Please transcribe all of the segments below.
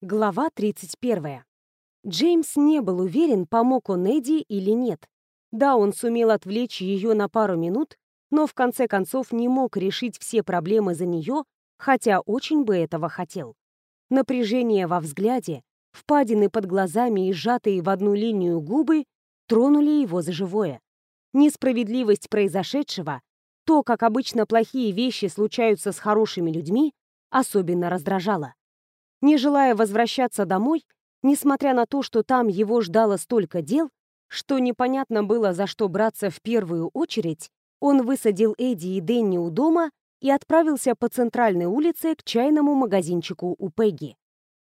Глава 31. Джеймс не был уверен, помог он Эдди или нет. Да, он сумел отвлечь ее на пару минут, но в конце концов не мог решить все проблемы за нее, хотя очень бы этого хотел. Напряжение во взгляде, впадины под глазами и сжатые в одну линию губы тронули его за живое. Несправедливость произошедшего, то, как обычно плохие вещи случаются с хорошими людьми, особенно раздражало. Не желая возвращаться домой, несмотря на то, что там его ждало столько дел, что непонятно было, за что браться в первую очередь, он высадил Эдди и Дэнни у дома и отправился по центральной улице к чайному магазинчику у Пегги.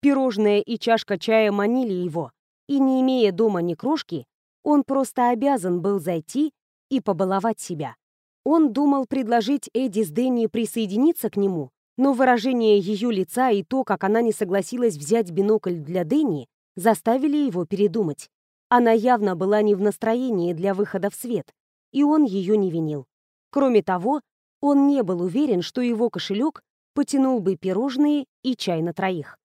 Пирожное и чашка чая манили его, и не имея дома ни крошки, он просто обязан был зайти и побаловать себя. Он думал предложить Эдди с Дэнни присоединиться к нему, но выражение ее лица и то, как она не согласилась взять бинокль для Дэнни, заставили его передумать. Она явно была не в настроении для выхода в свет, и он ее не винил. Кроме того, он не был уверен, что его кошелек потянул бы пирожные и чай на троих.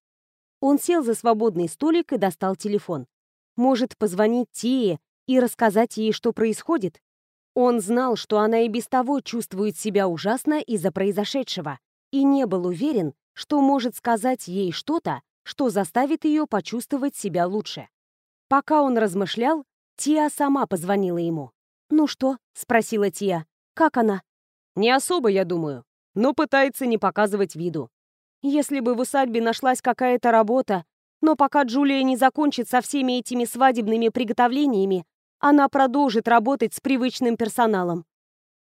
Он сел за свободный столик и достал телефон. Может, позвонить Тие и рассказать ей, что происходит? Он знал, что она и без того чувствует себя ужасно из-за произошедшего, и не был уверен, что может сказать ей что-то, что заставит ее почувствовать себя лучше. Пока он размышлял, Тия сама позвонила ему. «Ну что?» — спросила Тия. «Как она?» «Не особо, я думаю, но пытается не показывать виду». «Если бы в усадьбе нашлась какая-то работа, но пока Джулия не закончит со всеми этими свадебными приготовлениями, она продолжит работать с привычным персоналом».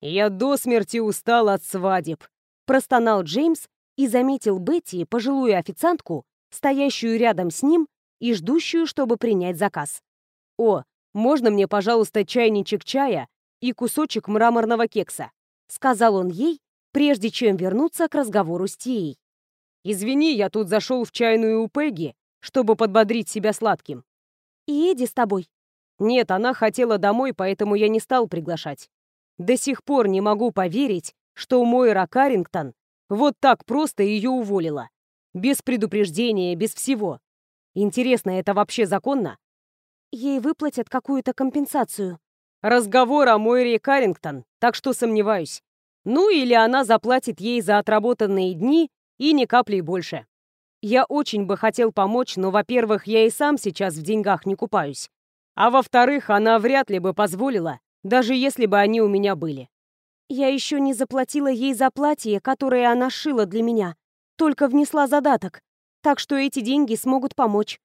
«Я до смерти устал от свадеб», Простонал Джеймс и заметил Бетти, пожилую официантку, стоящую рядом с ним и ждущую, чтобы принять заказ. «О, можно мне, пожалуйста, чайничек чая и кусочек мраморного кекса?» Сказал он ей, прежде чем вернуться к разговору с Тией. «Извини, я тут зашел в чайную у Пегги, чтобы подбодрить себя сладким». «И Эдди с тобой?» «Нет, она хотела домой, поэтому я не стал приглашать. До сих пор не могу поверить, что Мойра Каррингтон вот так просто ее уволила. Без предупреждения, без всего. Интересно, это вообще законно? Ей выплатят какую-то компенсацию. Разговор о Мойре Каррингтон, так что сомневаюсь. Ну или она заплатит ей за отработанные дни и ни капли больше. Я очень бы хотел помочь, но, во-первых, я и сам сейчас в деньгах не купаюсь. А во-вторых, она вряд ли бы позволила, даже если бы они у меня были. Я еще не заплатила ей за платье, которое она шила для меня, только внесла задаток, так что эти деньги смогут помочь.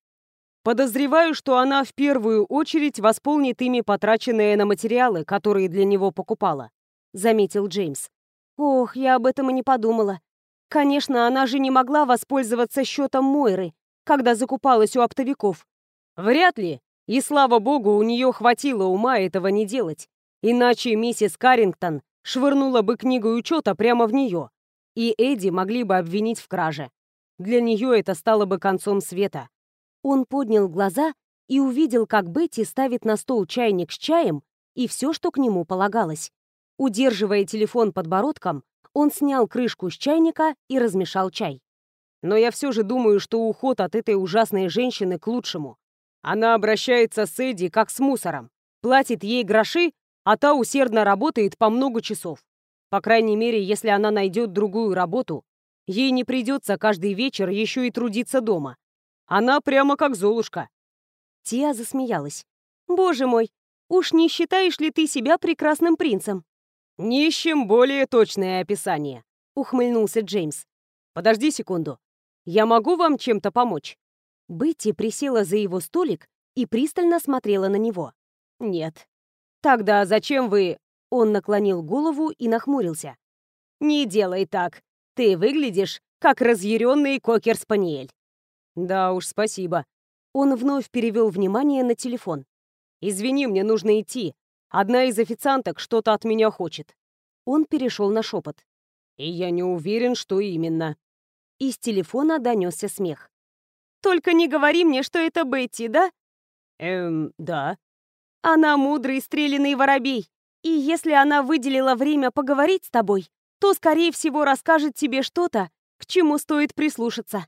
Подозреваю, что она в первую очередь восполнит ими потраченные на материалы, которые для него покупала», — заметил Джеймс. «Ох, я об этом и не подумала. Конечно, она же не могла воспользоваться счетом Мойры, когда закупалась у оптовиков». «Вряд ли. И слава богу, у нее хватило ума этого не делать. Иначе миссис Каррингтон швырнула бы книгу учета прямо в нее, и Эдди могли бы обвинить в краже. Для нее это стало бы концом света. Он поднял глаза и увидел, как Бетти ставит на стол чайник с чаем и все, что к нему полагалось. Удерживая телефон подбородком, он снял крышку с чайника и размешал чай. Но я все же думаю, что уход от этой ужасной женщины к лучшему. Она обращается с Эдди как с мусором, платит ей гроши, а та усердно работает по много часов. По крайней мере, если она найдет другую работу, ей не придется каждый вечер еще и трудиться дома. Она прямо как Золушка. Тия засмеялась. «Боже мой, уж не считаешь ли ты себя прекрасным принцем?» «Нищим более точное описание», — ухмыльнулся Джеймс. «Подожди секунду. Я могу вам чем-то помочь?» Бетти присела за его столик и пристально смотрела на него. «Нет, «Тогда зачем вы...» Он наклонил голову и нахмурился. «Не делай так. Ты выглядишь, как разъяренный кокер-спаниель». «Да уж, спасибо». Он вновь перевел внимание на телефон. «Извини, мне нужно идти. Одна из официанток что-то от меня хочет». Он перешел на шепот. «И я не уверен, что именно». Из телефона донесся смех. «Только не говори мне, что это Бетти, да?» «Эм, да». Она мудрый стреляный воробей, и если она выделила время поговорить с тобой, то, скорее всего, расскажет тебе что-то, к чему стоит прислушаться.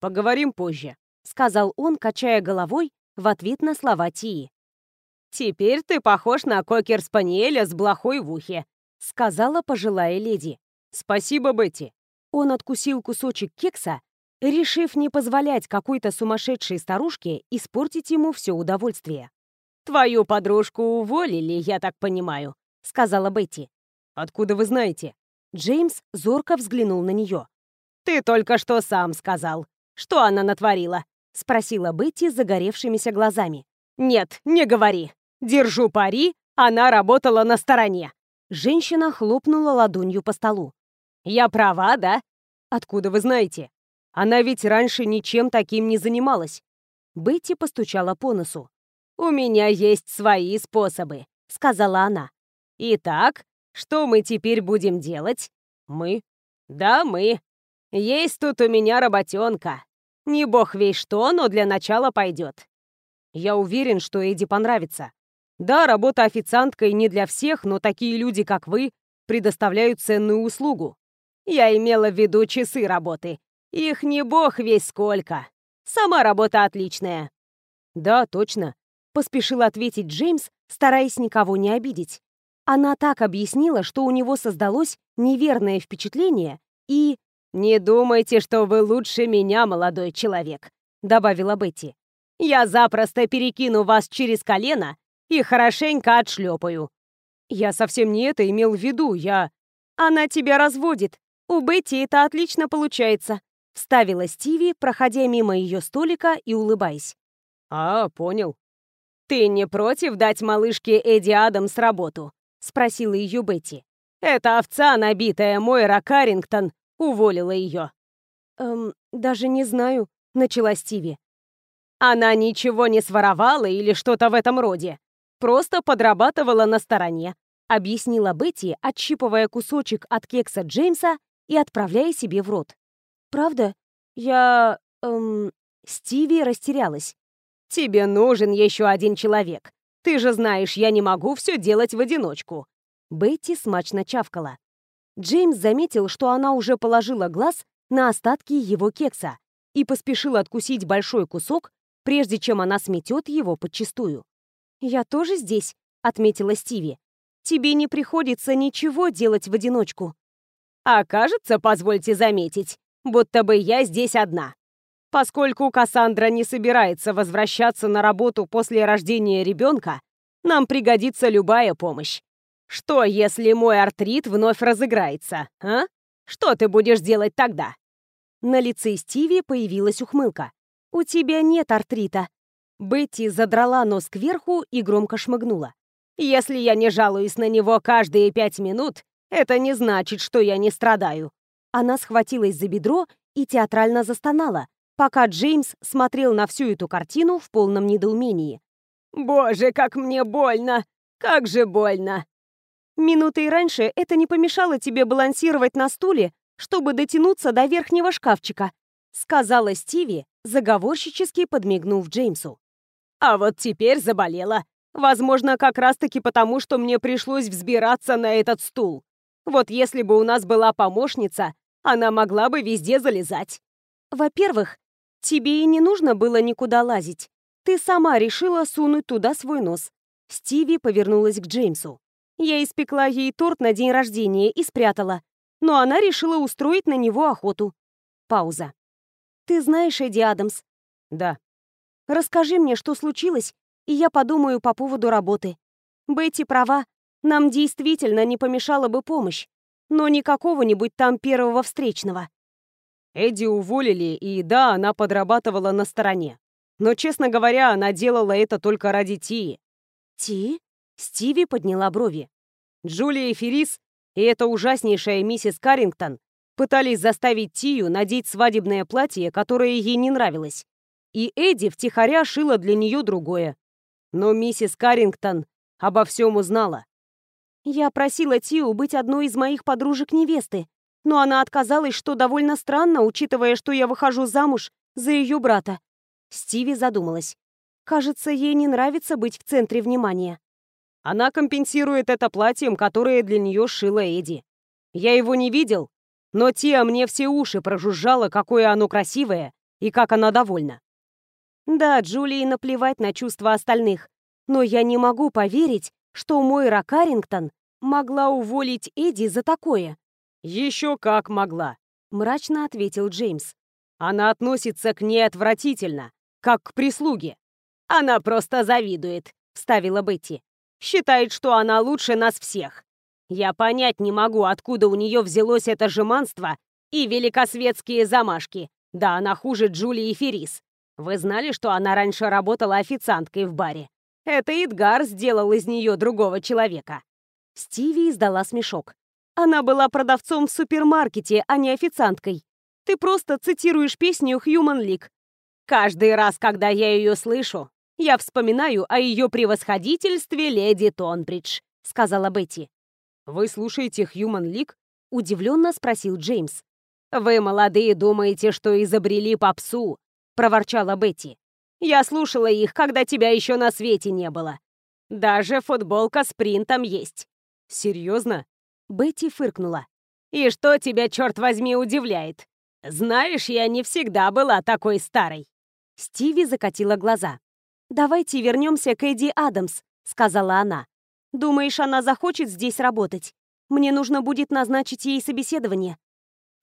Поговорим позже. — сказал он, качая головой в ответ на слова Тии. «Теперь ты похож на кокер-спаниеля с блохой в ухе», — сказала пожилая леди. «Спасибо, Бетти». Он откусил кусочек кекса, решив не позволять какой-то сумасшедшей старушке испортить ему все удовольствие. «Твою подружку уволили, я так понимаю», — сказала Бетти. «Откуда вы знаете?» Джеймс зорко взглянул на нее. «Ты только что сам сказал. Что она натворила?» — спросила Бетти загоревшимися глазами. «Нет, не говори. Держу пари, она работала на стороне». Женщина хлопнула ладонью по столу. «Я права, да?» «Откуда вы знаете? Она ведь раньше ничем таким не занималась». Бетти постучала по носу. «У меня есть свои способы», — сказала она. «Итак, что мы теперь будем делать?» «Мы?» «Да, мы. Есть тут у меня работенка. Не бог весь что, но для начала пойдет. Я уверен, что Эдди понравится. Да, работа официанткой не для всех, но такие люди, как вы, предоставляют ценную услугу. Я имела в виду часы работы. Их не бог весь сколько. Сама работа отличная. Да, точно. Поспешил ответить Джеймс, стараясь никого не обидеть. Она так объяснила, что у него создалось неверное впечатление и... «Не думайте, что вы лучше меня, молодой человек», — добавила Бетти. «Я запросто перекину вас через колено и хорошенько отшлепаю». «Я совсем не это имел в виду, я...» «Она тебя разводит. У Бетти это отлично получается», — вставила Стиви, проходя мимо ее столика и улыбаясь. «А, понял». «Ты не против дать малышке Эдди Адамс работу?» — спросила ее Бетти. «Эта овца, набитая Мойра Каррингтон, уволила ее». «Эм, даже не знаю», — начала Стиви. «Она ничего не своровала или что-то в этом роде. Просто подрабатывала на стороне», — объяснила Бетти, отщипывая кусочек от кекса Джеймса и отправляя себе в рот. «Правда? Я... эм...» Стиви растерялась. «Тебе нужен еще один человек. Ты же знаешь, я не могу все делать в одиночку». Бетти смачно чавкала. Джеймс заметил, что она уже положила глаз на остатки его кекса и поспешил откусить большой кусок, прежде чем она сметет его подчистую. «Я тоже здесь», — отметила Стиви. «Тебе не приходится ничего делать в одиночку». «А кажется, позвольте заметить, будто бы я здесь одна. Поскольку Кассандра не собирается возвращаться на работу после рождения ребенка, нам пригодится любая помощь. Что, если мой артрит вновь разыграется, а? Что ты будешь делать тогда?» На лице Стиви появилась ухмылка. «У тебя нет артрита». Бетти задрала нос кверху и громко шмыгнула. «Если я не жалуюсь на него каждые пять минут, это не значит, что я не страдаю». Она схватилась за бедро и театрально застонала, пока Джеймс смотрел на всю эту картину в полном недоумении. «Боже, как мне больно! Как же больно!» Минутой раньше это не помешало тебе балансировать на стуле, чтобы дотянуться до верхнего шкафчика», сказала Стиви, заговорщически подмигнув Джеймсу. «А вот теперь заболела. Возможно, как раз-таки потому, что мне пришлось взбираться на этот стул. Вот если бы у нас была помощница, она могла бы везде залезать». «Во-первых, тебе и не нужно было никуда лазить. Ты сама решила сунуть туда свой нос». Стиви повернулась к Джеймсу. Я испекла ей торт на день рождения и спрятала. Но она решила устроить на него охоту. Пауза. «Ты знаешь Эдди Адамс?» «Да». «Расскажи мне, что случилось, и я подумаю по поводу работы. Бетти права, нам действительно не помешала бы помощь, но не какого-нибудь там первого встречного». Эдди уволили, и да, она подрабатывала на стороне. Но, честно говоря, она делала это только ради Тии. «Ти?» Стиви подняла брови. Джулия и Феррис и эта ужаснейшая миссис Каррингтон пытались заставить Тию надеть свадебное платье, которое ей не нравилось. И Эдди втихаря шила для нее другое. Но миссис Каррингтон обо всем узнала. «Я просила Тию быть одной из моих подружек-невесты, но она отказалась, что довольно странно, учитывая, что я выхожу замуж за ее брата». Стиви задумалась. Кажется, ей не нравится быть в центре внимания. Она компенсирует это платьем, которое для нее шила Эдди. Я его не видел, но Тия мне все уши прожужжала, какое оно красивое и как она довольна. Да, Джулии наплевать на чувства остальных, но я не могу поверить, что Мойра Каррингтон могла уволить Эдди за такое. «Еще как могла», — мрачно ответил Джеймс. «Она относится к ней отвратительно, как к прислуге». «Она просто завидует», — вставила Бетти. «Считает, что она лучше нас всех. Я понять не могу, откуда у нее взялось это жеманство и великосветские замашки. Да, она хуже Джулии Феррис. Вы знали, что она раньше работала официанткой в баре? Это Эдгар сделал из нее другого человека. Стиви издала смешок. Она была продавцом в супермаркете, а не официанткой. Ты просто цитируешь песню Human League. Каждый раз, когда я ее слышу, я вспоминаю о ее превосходительстве леди Тонбридж, сказала Бетти. Вы слушаете Human League? Удивленно спросил Джеймс. Вы, молодые, думаете, что изобрели попсу, проворчала Бетти. Я слушала их, когда тебя еще на свете не было. Даже футболка с принтом есть. Серьезно? Бетти фыркнула. И что тебя, черт возьми, удивляет? Знаешь, я не всегда была такой старой. Стиви закатила глаза. «Давайте вернемся к Эдди Адамс», — сказала она. «Думаешь, она захочет здесь работать? Мне нужно будет назначить ей собеседование».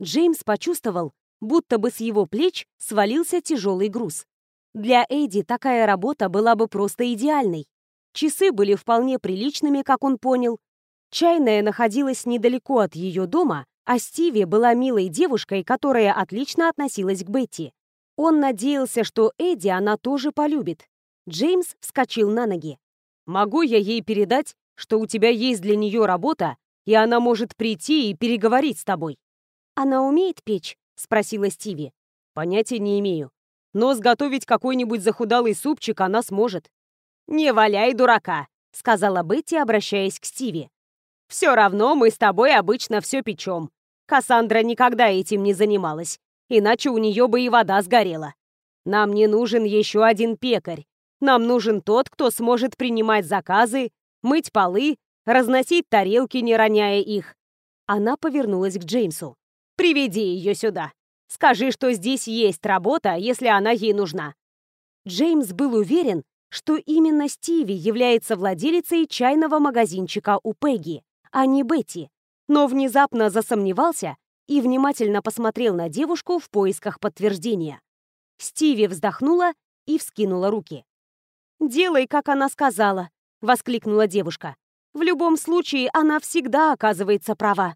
Джеймс почувствовал, будто бы с его плеч свалился тяжелый груз. Для Эдди такая работа была бы просто идеальной. Часы были вполне приличными, как он понял. Чайная находилась недалеко от ее дома, а Стиви была милой девушкой, которая отлично относилась к Бетти. Он надеялся, что Эдди она тоже полюбит. Джеймс вскочил на ноги. «Могу я ей передать, что у тебя есть для нее работа, и она может прийти и переговорить с тобой?» «Она умеет печь?» — спросила Стиви. «Понятия не имею. Но сготовить какой-нибудь захудалый супчик она сможет». «Не валяй дурака», — сказала Бетти, обращаясь к Стиви. «Все равно мы с тобой обычно все печем. Кассандра никогда этим не занималась, иначе у нее бы и вода сгорела. Нам не нужен еще один пекарь. Нам нужен тот, кто сможет принимать заказы, мыть полы, разносить тарелки, не роняя их». Она повернулась к Джеймсу. «Приведи ее сюда. Скажи, что здесь есть работа, если она ей нужна». Джеймс был уверен, что именно Стиви является владелицей чайного магазинчика у Пегги, а не Бетти, но внезапно засомневался и внимательно посмотрел на девушку в поисках подтверждения. Стиви вздохнула и вскинула руки. «Делай, как она сказала», — воскликнула девушка. «В любом случае, она всегда оказывается права».